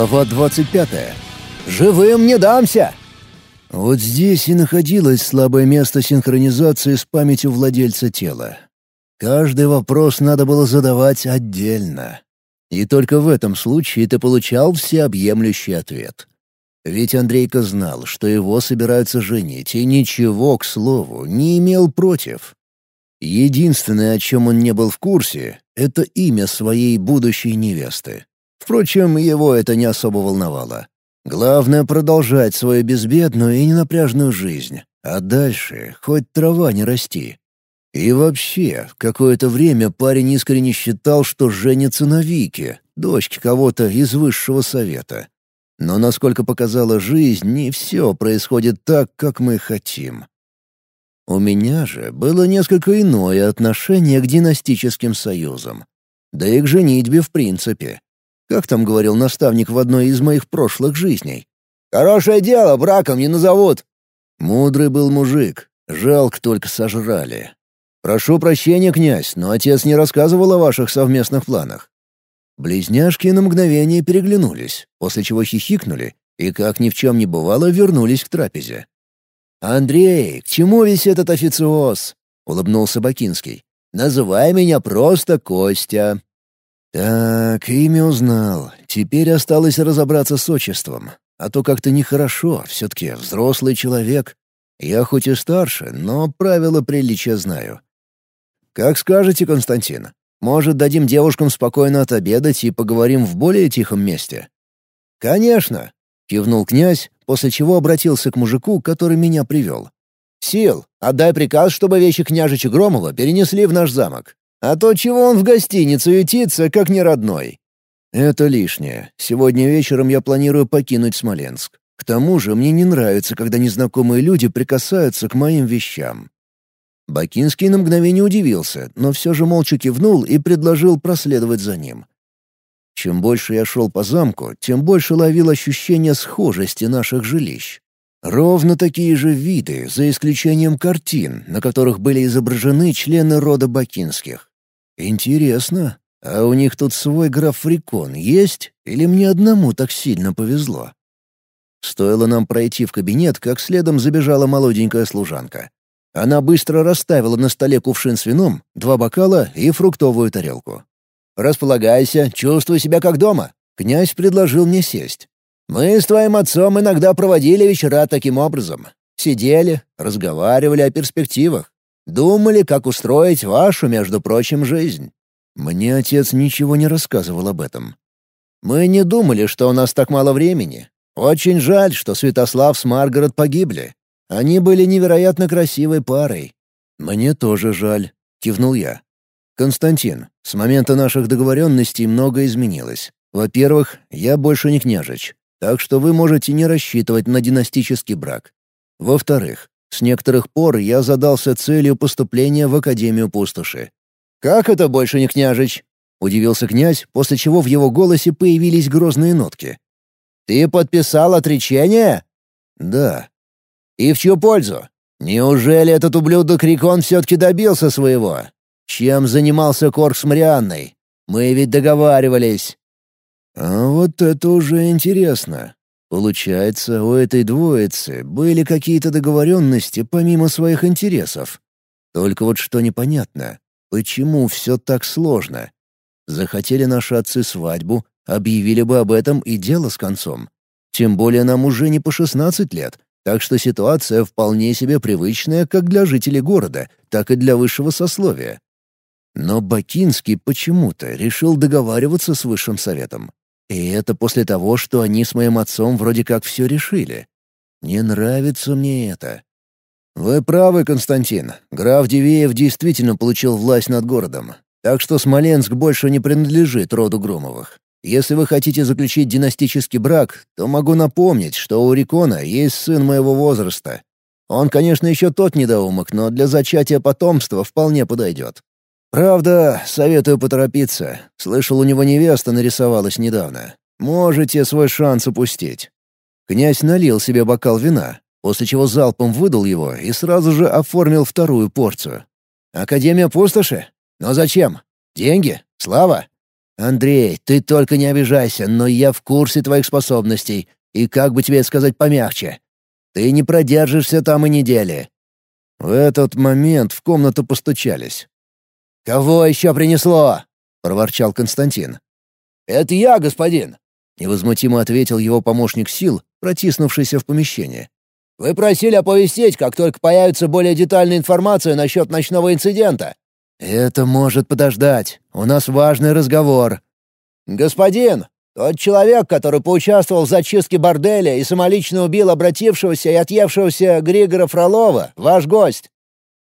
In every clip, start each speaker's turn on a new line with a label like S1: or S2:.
S1: Глава 25. «Живым не дамся!» Вот здесь и находилось слабое место синхронизации с памятью владельца тела. Каждый вопрос надо было задавать отдельно. И только в этом случае ты получал всеобъемлющий ответ. Ведь Андрейка знал, что его собираются женить, и ничего, к слову, не имел против. Единственное, о чем он не был в курсе, — это имя своей будущей невесты. Впрочем, его это не особо волновало. Главное — продолжать свою безбедную и ненапряжную жизнь, а дальше хоть трава не расти. И вообще, какое-то время парень искренне считал, что женится на Вике, дочке кого-то из высшего совета. Но, насколько показала жизнь, не все происходит так, как мы хотим. У меня же было несколько иное отношение к династическим союзам. Да и к женитьбе в принципе. Как там говорил наставник в одной из моих прошлых жизней? «Хорошее дело, браком не назовут». Мудрый был мужик, жалко только сожрали. «Прошу прощения, князь, но отец не рассказывал о ваших совместных планах». Близняшки на мгновение переглянулись, после чего хихикнули и, как ни в чем не бывало, вернулись к трапезе. «Андрей, к чему весь этот официоз?» — улыбнулся Бакинский. «Называй меня просто Костя». Так, имя узнал. Теперь осталось разобраться с отчеством. А то как-то нехорошо, все-таки взрослый человек. Я хоть и старше, но правила приличия знаю. Как скажете, Константин. Может, дадим девушкам спокойно отобедать и поговорим в более тихом месте? Конечно, кивнул князь, после чего обратился к мужику, который меня привел. «Сил, отдай приказ, чтобы вещи княжича Громова перенесли в наш замок. А то чего он в гостиницу ютится, как не родной?» «Это лишнее. Сегодня вечером я планирую покинуть Смоленск. К тому же мне не нравится, когда незнакомые люди прикасаются к моим вещам». Бакинский на мгновение удивился, но все же молча кивнул и предложил проследовать за ним. Чем больше я шел по замку, тем больше ловил ощущение схожести наших жилищ. Ровно такие же виды, за исключением картин, на которых были изображены члены рода Бакинских. Интересно, а у них тут свой граф-фрикон есть? Или мне одному так сильно повезло? Стоило нам пройти в кабинет, как следом забежала молоденькая служанка. Она быстро расставила на столе кувшин с вином, два бокала и фруктовую тарелку. «Располагайся, чувствуй себя как дома», — князь предложил мне сесть. «Мы с твоим отцом иногда проводили вечера таким образом. Сидели, разговаривали о перспективах. Думали, как устроить вашу, между прочим, жизнь. Мне отец ничего не рассказывал об этом. Мы не думали, что у нас так мало времени. Очень жаль, что Святослав с Маргарет погибли. Они были невероятно красивой парой. Мне тоже жаль, кивнул я. Константин, с момента наших договоренностей многое изменилось. Во-первых, я больше не княжич, так что вы можете не рассчитывать на династический брак. Во-вторых, с некоторых пор я задался целью поступления в Академию Пустоши. «Как это больше не княжич?» — удивился князь, после чего в его голосе появились грозные нотки. «Ты подписал отречение?» «Да». «И в чью пользу? Неужели этот ублюдок Рикон все-таки добился своего? Чем занимался Корк с Марианной? Мы ведь договаривались». «А вот это уже интересно. Получается, у этой двоицы были какие-то договоренности помимо своих интересов. Только вот что непонятно, почему все так сложно? Захотели наши отцы свадьбу, объявили бы об этом и дело с концом. Тем более нам уже не по 16 лет, так что ситуация вполне себе привычная как для жителей города, так и для высшего сословия. Но Бакинский почему-то решил договариваться с высшим советом. И это после того, что они с моим отцом вроде как все решили. Не нравится мне это. Вы правы, Константин. Граф Дивеев действительно получил власть над городом. Так что Смоленск больше не принадлежит роду Громовых. Если вы хотите заключить династический брак, то могу напомнить, что у Рикона есть сын моего возраста. Он, конечно, еще тот недоумок, но для зачатия потомства вполне подойдет. Правда, советую поторопиться. Слышал, у него невеста нарисовалась недавно. Можете свой шанс упустить. Князь налил себе бокал вина, после чего залпом выдал его и сразу же оформил вторую порцию. «Академия пустоши? Но зачем? Деньги? Слава? Андрей, ты только не обижайся, но я в курсе твоих способностей, и как бы тебе сказать помягче. Ты не продержишься там и недели». В этот момент в комнату постучались. «Кого еще принесло?» — проворчал Константин. «Это я, господин», — невозмутимо ответил его помощник сил, протиснувшийся в помещение. «Вы просили оповестить, как только появится более детальная информация насчет ночного инцидента. «Это может подождать. У нас важный разговор». «Господин, тот человек, который поучаствовал в зачистке борделя и самолично убил обратившегося и отъевшегося Григора Фролова, ваш гость».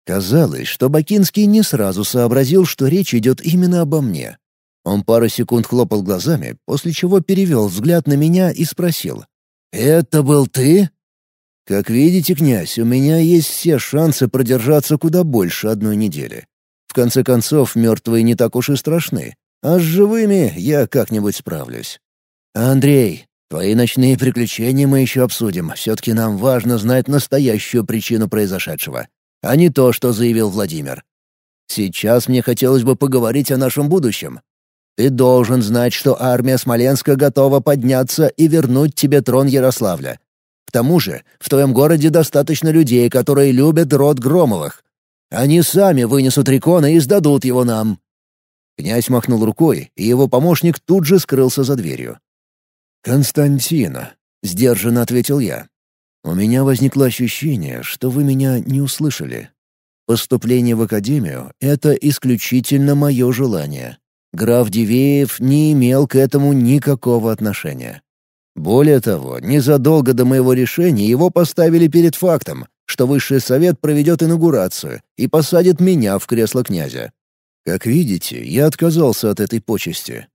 S1: Казалось, что Бакинский не сразу сообразил, что речь идет именно обо мне. Он пару секунд хлопал глазами, после чего перевел взгляд на меня и спросил. «Это был ты?» «Как видите, князь, у меня есть все шансы продержаться куда больше одной недели. В конце концов, мертвые не так уж и страшны, а с живыми я как-нибудь справлюсь. Андрей, твои ночные приключения мы еще обсудим. Все-таки нам важно знать настоящую причину произошедшего, а не то, что заявил Владимир. Сейчас мне хотелось бы поговорить о нашем будущем. Ты должен знать, что армия Смоленска готова подняться и вернуть тебе трон Ярославля. К тому же, в твоем городе достаточно людей, которые любят род Громовых. Они сами вынесут Рикона и сдадут его нам». Князь махнул рукой, и его помощник тут же скрылся за дверью. «Константина», — сдержанно ответил я. «У меня возникло ощущение, что вы меня не услышали. Поступление в академию — это исключительно мое желание. Граф Дивеев не имел к этому никакого отношения. Более того, незадолго до моего решения его поставили перед фактом, что высший совет проведет инаугурацию и посадит меня в кресло князя. Как видите, я отказался от этой почести.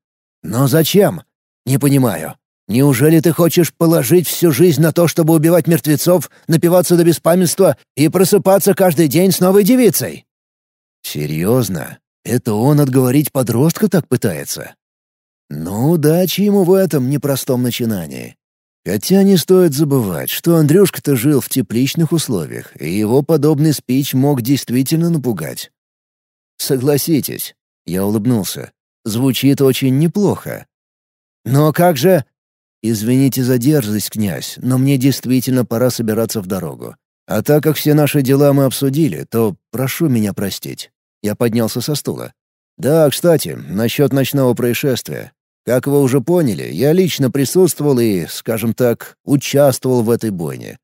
S1: Но зачем? Не понимаю. Неужели ты хочешь положить всю жизнь на то, чтобы убивать мертвецов, напиваться до беспамятства и просыпаться каждый день с новой девицей? Серьезно? Это он отговорить подростка так пытается? Ну, удачи ему в этом непростом начинании. Хотя не стоит забывать, что Андрюшка-то жил в тепличных условиях, и его подобный спич мог действительно напугать. «Согласитесь», — я улыбнулся, — «звучит очень неплохо». «Но как же...» «Извините за дерзость, князь, но мне действительно пора собираться в дорогу. А так как все наши дела мы обсудили, то прошу меня простить». Я поднялся со стула. «Да, кстати, насчет ночного происшествия. Как вы уже поняли, я лично присутствовал и, скажем так, участвовал в этой бойне.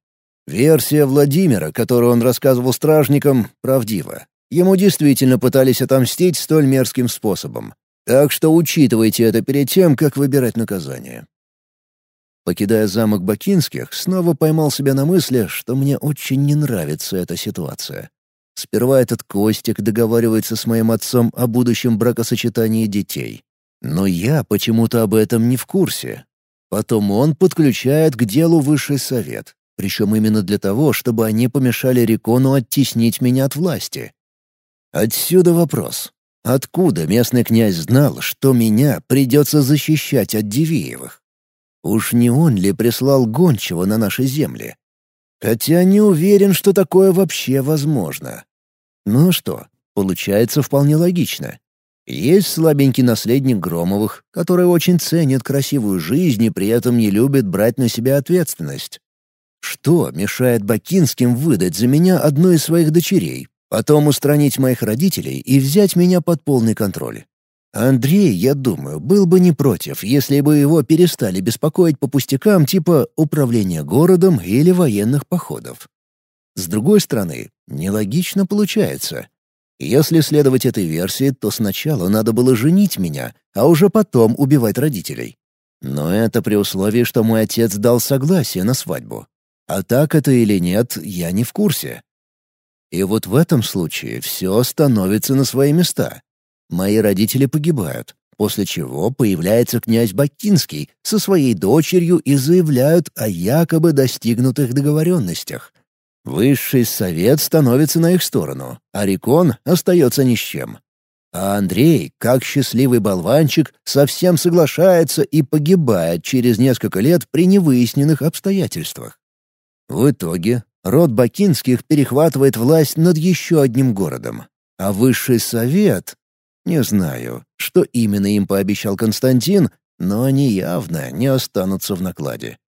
S1: Версия Владимира, которую он рассказывал стражникам, правдива. Ему действительно пытались отомстить столь мерзким способом. Так что учитывайте это перед тем, как выбирать наказание. Покидая замок Бакинских, снова поймал себя на мысли, что мне очень не нравится эта ситуация. Сперва этот Костик договаривается с моим отцом о будущем бракосочетании детей. Но я почему-то об этом не в курсе. Потом он подключает к делу высший совет, причем именно для того, чтобы они помешали Рикону оттеснить меня от власти. Отсюда вопрос. Откуда местный князь знал, что меня придется защищать от Дивеевых? Уж не он ли прислал гончего на наши земли? Хотя не уверен, что такое вообще возможно. Ну что, получается вполне логично. Есть слабенький наследник Громовых, который очень ценит красивую жизнь и при этом не любит брать на себя ответственность. Что мешает Бакинским выдать за меня одну из своих дочерей, потом устранить моих родителей и взять меня под полный контроль? Андрей, я думаю, был бы не против, если бы его перестали беспокоить по пустякам типа управления городом или военных походов. С другой стороны, нелогично получается. Если следовать этой версии, то сначала надо было женить меня, а уже потом убивать родителей. Но это при условии, что мой отец дал согласие на свадьбу. А так это или нет, я не в курсе. И вот в этом случае все становится на свои места. Мои родители погибают, после чего появляется князь Бакинский со своей дочерью и заявляют о якобы достигнутых договоренностях. Высший совет становится на их сторону, а Рикон остается ни с чем. А Андрей, как счастливый болванчик, совсем соглашается и погибает через несколько лет при невыясненных обстоятельствах. В итоге род Бакинских перехватывает власть над еще одним городом. А высший совет... Не знаю, что именно им пообещал Константин, но они явно не останутся в накладе.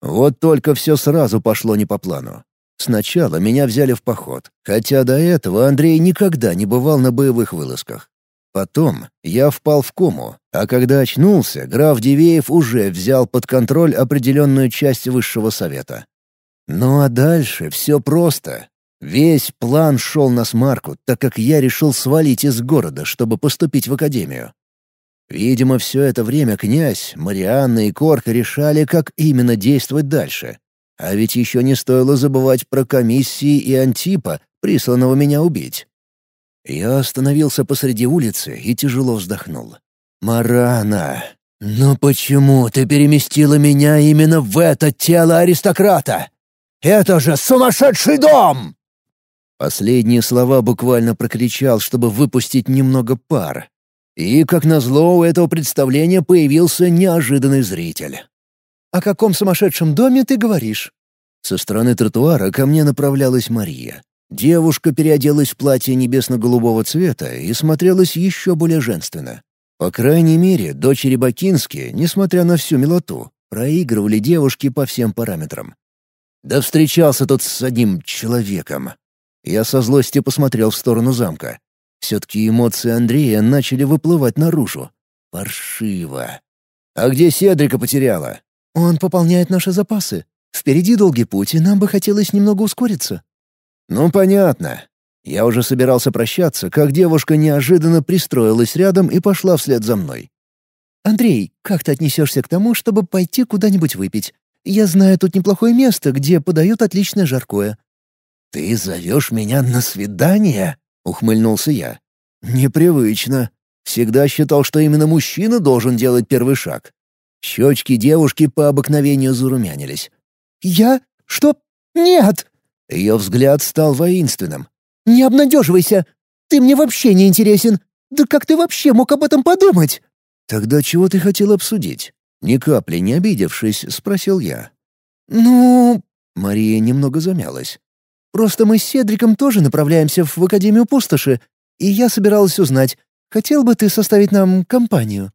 S1: Вот только все сразу пошло не по плану. Сначала меня взяли в поход, хотя до этого Андрей никогда не бывал на боевых вылазках. Потом я впал в кому, а когда очнулся, граф Дивеев уже взял под контроль определенную часть высшего совета. Ну а дальше все просто. Весь план шел на смарку, так как я решил свалить из города, чтобы поступить в академию. Видимо, все это время князь, Марианна и Корка решали, как именно действовать дальше. А ведь еще не стоило забывать про комиссии и Антипа, присланного меня убить. Я остановился посреди улицы и тяжело вздохнул. «Марана, но почему ты переместила меня именно в это тело аристократа? Это же сумасшедший дом!» Последние слова буквально прокричал, чтобы выпустить немного пар. И, как назло, у этого представления появился неожиданный зритель. «О каком сумасшедшем доме ты говоришь?» Со стороны тротуара ко мне направлялась Мария. Девушка переоделась в платье небесно-голубого цвета и смотрелась еще более женственно. По крайней мере, дочери Бакински, несмотря на всю милоту, проигрывали девушки по всем параметрам. Да встречался тут с одним человеком. Я со злостью посмотрел в сторону замка. Все-таки эмоции Андрея начали выплывать наружу. Паршиво. «А где Седрика потеряла?» «Он пополняет наши запасы. Впереди долгий путь, и нам бы хотелось немного ускориться». «Ну, понятно. Я уже собирался прощаться, как девушка неожиданно пристроилась рядом и пошла вслед за мной. «Андрей, как ты отнесешься к тому, чтобы пойти куда-нибудь выпить? Я знаю тут неплохое место, где подают отличное жаркое». «Ты зовешь меня на свидание?» — ухмыльнулся я. «Непривычно. Всегда считал, что именно мужчина должен делать первый шаг». Щечки девушки по обыкновению зарумянились. «Я? Что? Нет!» Ее взгляд стал воинственным. «Не обнадеживайся! Ты мне вообще не интересен! Да как ты вообще мог об этом подумать?» «Тогда чего ты хотел обсудить?» Ни капли не обидевшись, спросил я. «Ну...» — Мария немного замялась. «Просто мы с Седриком тоже направляемся в Академию Пустоши, и я собиралась узнать, хотел бы ты составить нам компанию?»